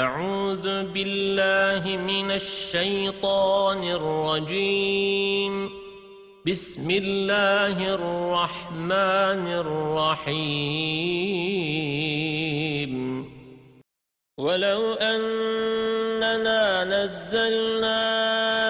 أعوذ بالله من الشيطان الرجيم. بسم الله الرحمن الرحيم. ولو أننا نزلنا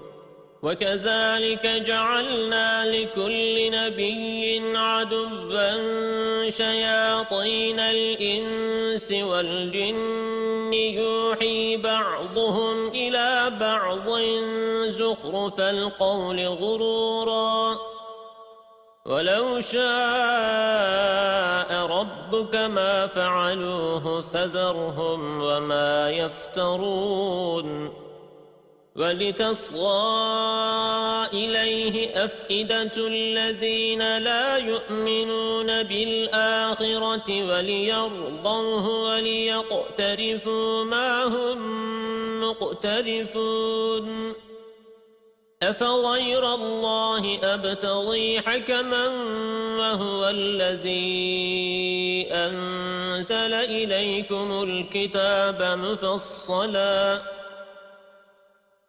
وكذلك جعلنا لكل نبي عدبا شياطين الإنس والجن يوحي بعضهم إلى بعض زخرف القول غرورا ولو شاء ربك ما فعلوه فذرهم وما يفترون ولتصغى إليه أفئدة الذين لا يؤمنون بالآخرة وليرضوه وليقترفوا ما هم مقترفون. أفغير الله أبتغي حكما وهو الذي أنزل إليكم الكتاب مفصلاً.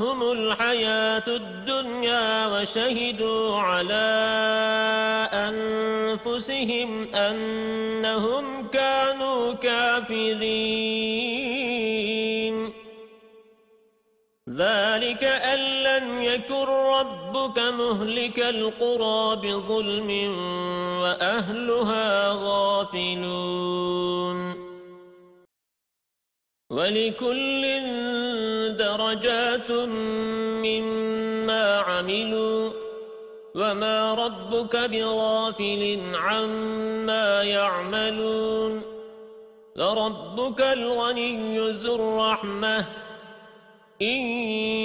وغرتهم الحياة الدنيا وشهدوا على أنفسهم أنهم كانوا كافرين. ذلك أن لم يكن ربك مهلك القرى بظلم وأهلها غافلون. ولكل درجات مما عملوا وما ربك بغافل عما يعملون لربك الغني ذو الرحمة إن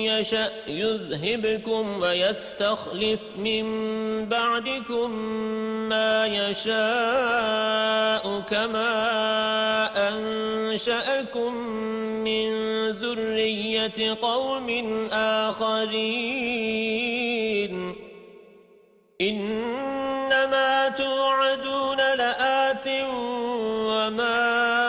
يشأ يذهبكم ويستخلف من بعدكم ما يشاء كما أنشأكم من ذرية قوم آخرين. إنما توعدون لآت وما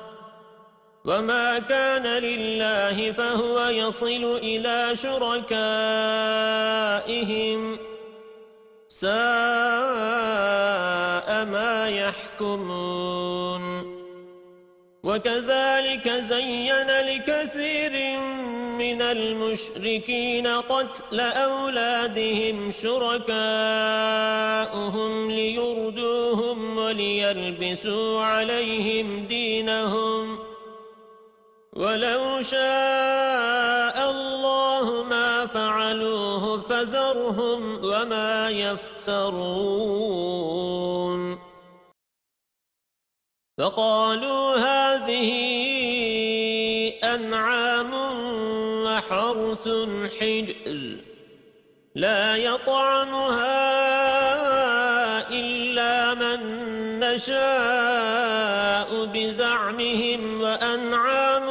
وما كان لله فهو يصل إلى شركائهم ساء ما يحكمون وكذلك زين لكثير من المشركين قتل أولادهم شركاؤهم ليردوهم وليلبسوا عليهم دينهم ولو شاء الله ما فعلوه فذرهم وما يفترون. فقالوا هذه أنعام وحرث حجر لا يطعمها إلا من نشاء بزعمهم وأنعام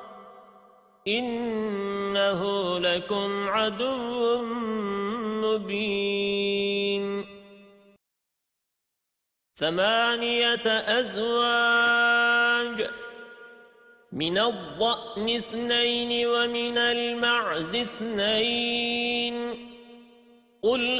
إنه لكم عدو مبين. ثمانية أزواج من الضأن اثنين ومن المعز اثنين. قل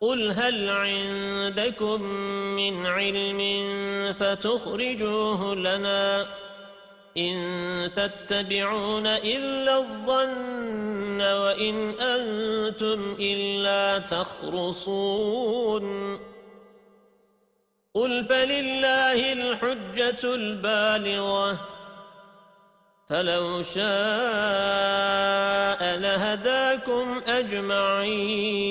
قل هل عندكم من علم فتخرجوه لنا إن تتبعون إلا الظن وإن أنتم إلا تخرصون قل فلله الحجة البالغة فلو شاء لهداكم أجمعين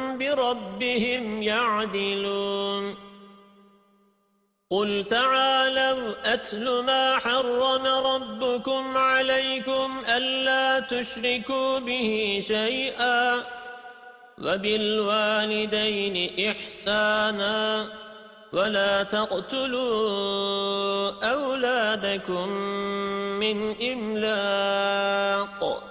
بربهم يعدلون. قل تعالوا أتل ما حرم ربكم عليكم ألا تشركوا به شيئا وبالوالدين إحسانا ولا تقتلوا أولادكم من إملاق.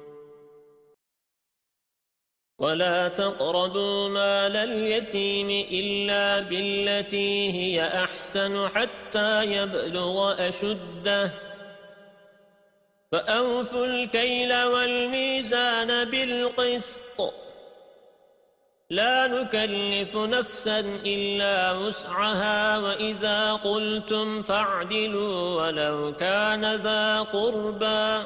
ولا تقربوا مال اليتيم إلا بالتي هي أحسن حتى يبلغ أشده فأوفوا الكيل والميزان بالقسط لا نكلف نفسا إلا وسعها وإذا قلتم فاعدلوا ولو كان ذا قربا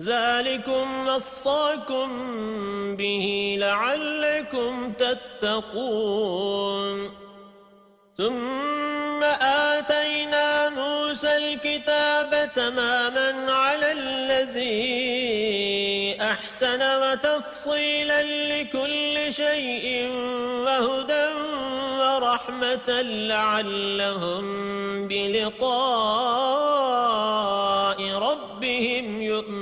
ذلكم وصاكم به لعلكم تتقون. ثم آتينا موسى الكتاب تماما على الذي أحسن وتفصيلا لكل شيء وهدى ورحمة لعلهم بلقاء ربهم يؤمنون.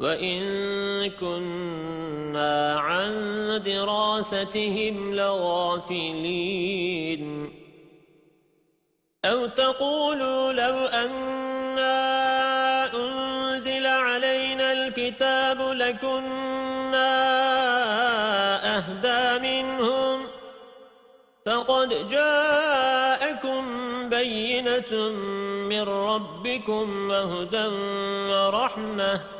وإن كنا عن دراستهم لغافلين أو تقولوا لو أنا أنزل علينا الكتاب لكنا أهدى منهم فقد جاءكم بينة من ربكم وهدى ورحمة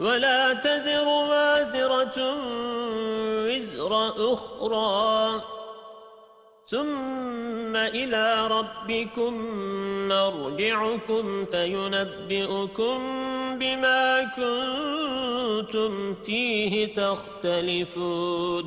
ولا تزر وازرة وزر أخرى. ثم إلى ربكم مرجعكم فينبئكم بما كنتم فيه تختلفون.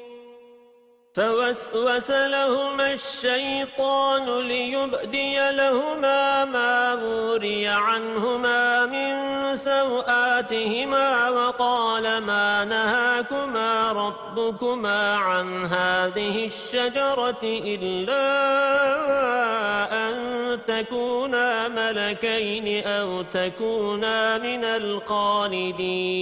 فوسوس لهما الشيطان ليبدي لهما ما موري عنهما من سوآتهما وقال ما نهاكما ربكما عن هذه الشجرة إلا أن تكونا ملكين أو تكونا من الخالدين.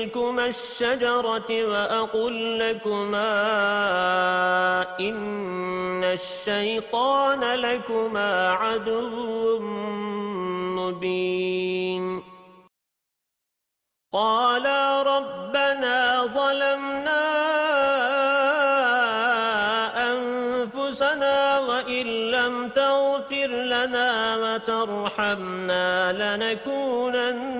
تلكما الشجرة وأقول لكما إن الشيطان لكما عدو مبين. قالا ربنا ظلمنا أنفسنا وإن لم تغفر لنا وترحمنا لنكونن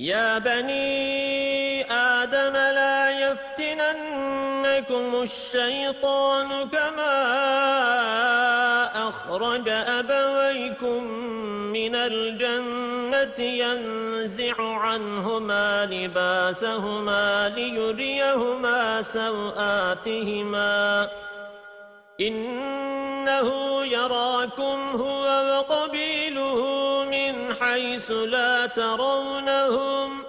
يا بني آدم لا يفتننكم الشيطان كما أخرج أبويكم من الجنة ينزع عنهما لباسهما ليريهما سوآتهما. إنه يراكم هو وقبيله من حيث لا ترونهم.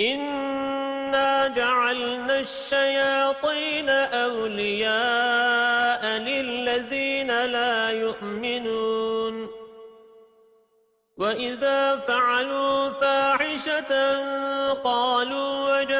إنا جعلنا الشياطين أولياء للذين لا يؤمنون. وإذا فعلوا فاحشة قالوا وجدنا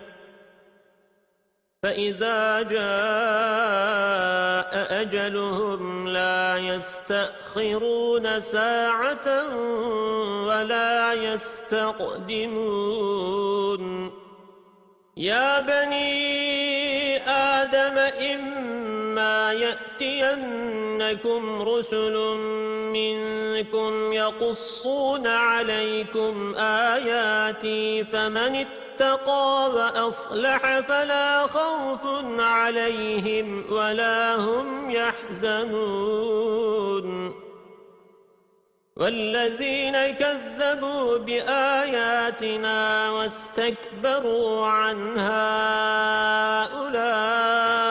فإذا جاء أجلهم لا يستأخرون ساعة ولا يستقدمون. يا بني آدم إما يأتينكم رسل منكم يقصون عليكم آياتي فمن اتقى وأصلح فلا خوف عليهم ولا هم يحزنون. والذين كذبوا بآياتنا واستكبروا عنها أولئك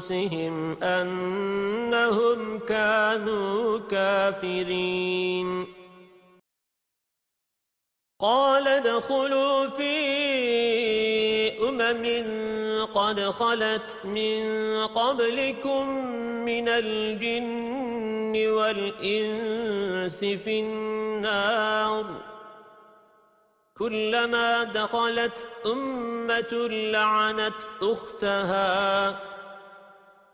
أنفسهم أنهم كانوا كافرين. قال دخلوا في أمم قد خلت من قبلكم من الجن والإنس في النار. كلما دخلت أمة لعنت أختها.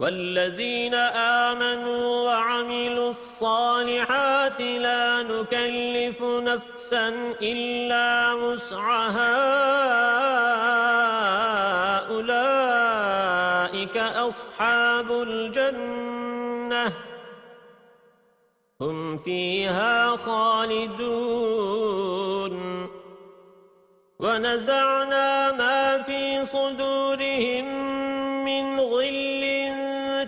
والذين آمنوا وعملوا الصالحات لا نكلف نفسا إلا وسعها. أولئك أصحاب الجنة. هم فيها خالدون. ونزعنا ما في صدورهم من غل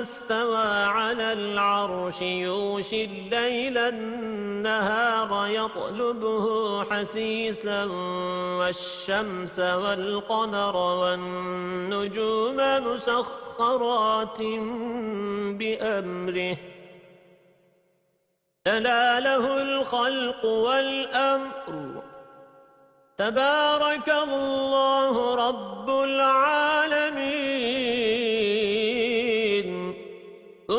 استوى على العرش يوشي الليل النهار يطلبه حسيسا والشمس والقمر والنجوم مسخرات بأمره. ألا له الخلق والأمر. تبارك الله رب العالمين.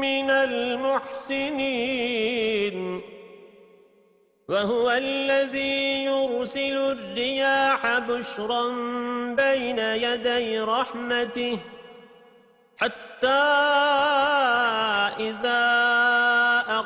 من المحسنين. وهو الذي يرسل الرياح بشرا بين يدي رحمته حتى إذا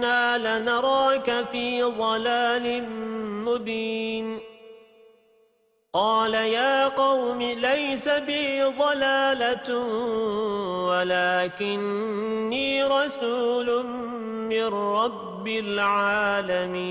إنا لنراك في ضلال مبين قال يا قوم ليس بي ضلالة ولكني رسول من رب العالمين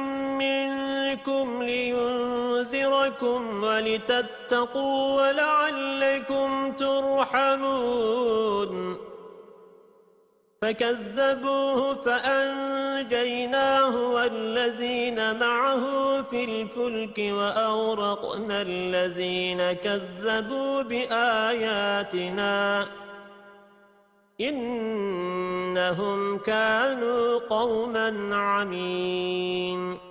لينذركم ولتتقوا ولعلكم ترحمون. فكذبوه فأنجيناه والذين معه في الفلك وأورقنا الذين كذبوا بآياتنا. إنهم كانوا قوما عمين.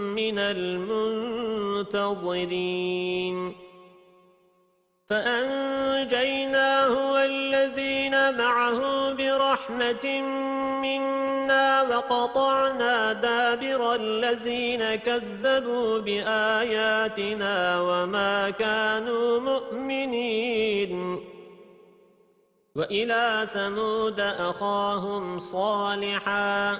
من المنتظرين. فأنجيناه والذين معه برحمة منا وقطعنا دابر الذين كذبوا بآياتنا وما كانوا مؤمنين. وإلى ثمود أخاهم صالحا.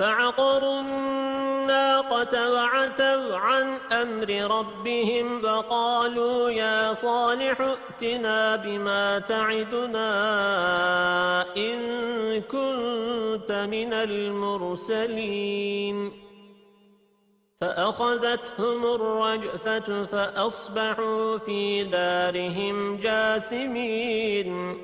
فعقروا الناقة وعتوا عن أمر ربهم فقالوا يا صالح ائتنا بما تعدنا إن كنت من المرسلين. فأخذتهم الرجفة فأصبحوا في دارهم جاثمين.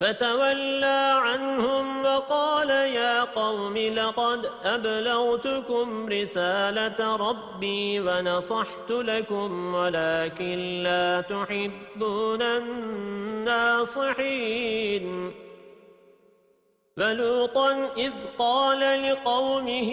فتولى عنهم وقال يا قوم لقد أبلغتكم رسالة ربي ونصحت لكم ولكن لا تحبون الناصحين. فلوطا إذ قال لقومه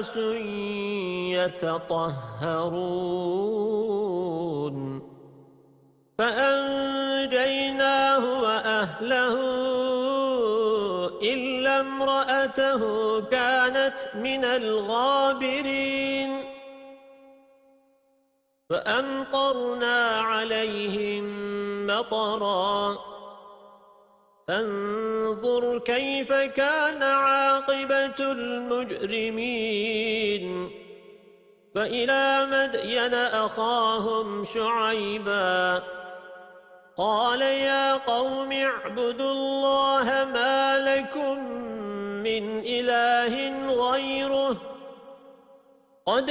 أناس يتطهرون. فأنجيناه وأهله إلا امرأته كانت من الغابرين. فأمطرنا عليهم مطرا. فانظر كيف كان عاقبة المجرمين. فإلى مدين أخاهم شعيباً قال يا قوم اعبدوا الله ما لكم من إله غيره. قد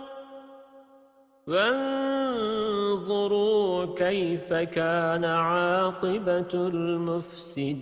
وانظروا كيف كان عاقبة المفسدين.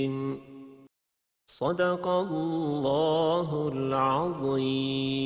صدق الله العظيم.